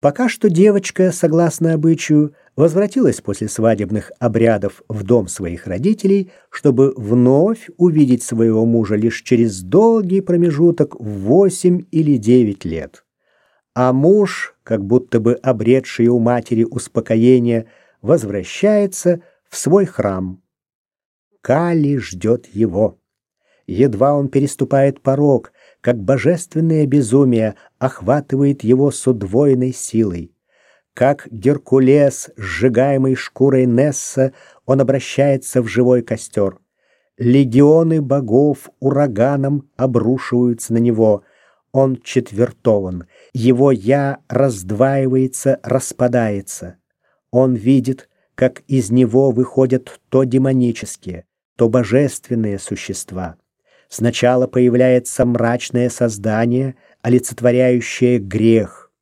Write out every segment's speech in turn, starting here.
Пока что девочка, согласно обычаю, возвратилась после свадебных обрядов в дом своих родителей, чтобы вновь увидеть своего мужа лишь через долгий промежуток в восемь или девять лет. А муж, как будто бы обретший у матери успокоение, возвращается в свой храм. Кали ждет его. Едва он переступает порог, как божественное безумие охватывает его с удвоенной силой. Как Геркулес, сжигаемый шкурой Несса, он обращается в живой костер. Легионы богов ураганом обрушиваются на него. Он четвертован. Его «я» раздваивается, распадается. Он видит, как из него выходят то демонические, то божественные существа. Сначала появляется мрачное создание, олицетворяющее грех.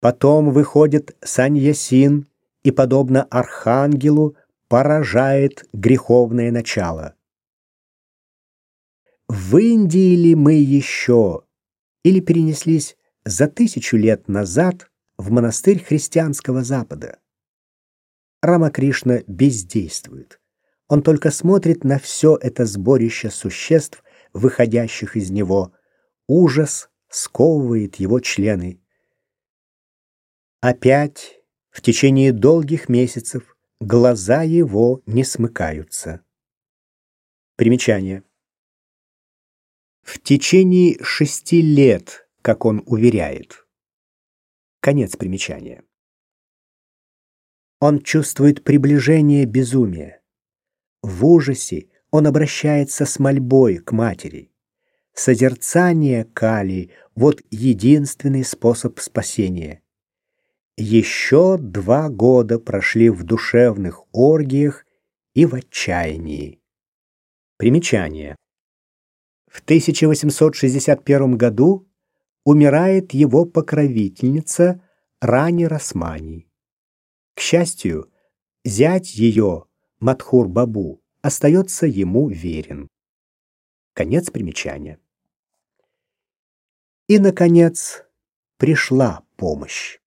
Потом выходит Саньясин и, подобно архангелу, поражает греховное начало. В Индии ли мы еще или перенеслись за тысячу лет назад в монастырь христианского Запада? Рамакришна бездействует. Он только смотрит на все это сборище существ, выходящих из него. Ужас сковывает его члены. Опять, в течение долгих месяцев, глаза его не смыкаются. Примечание. В течение шести лет, как он уверяет. Конец примечания. Он чувствует приближение безумия. В ужасе он обращается с мольбой к матери. Созерцание Кали — вот единственный способ спасения. Еще два года прошли в душевных оргиях и в отчаянии. Примечание. В 1861 году умирает его покровительница Рани Расмани. К счастью, зять ее Мадхур-Бабу остается ему верен. Конец примечания. И, наконец, пришла помощь.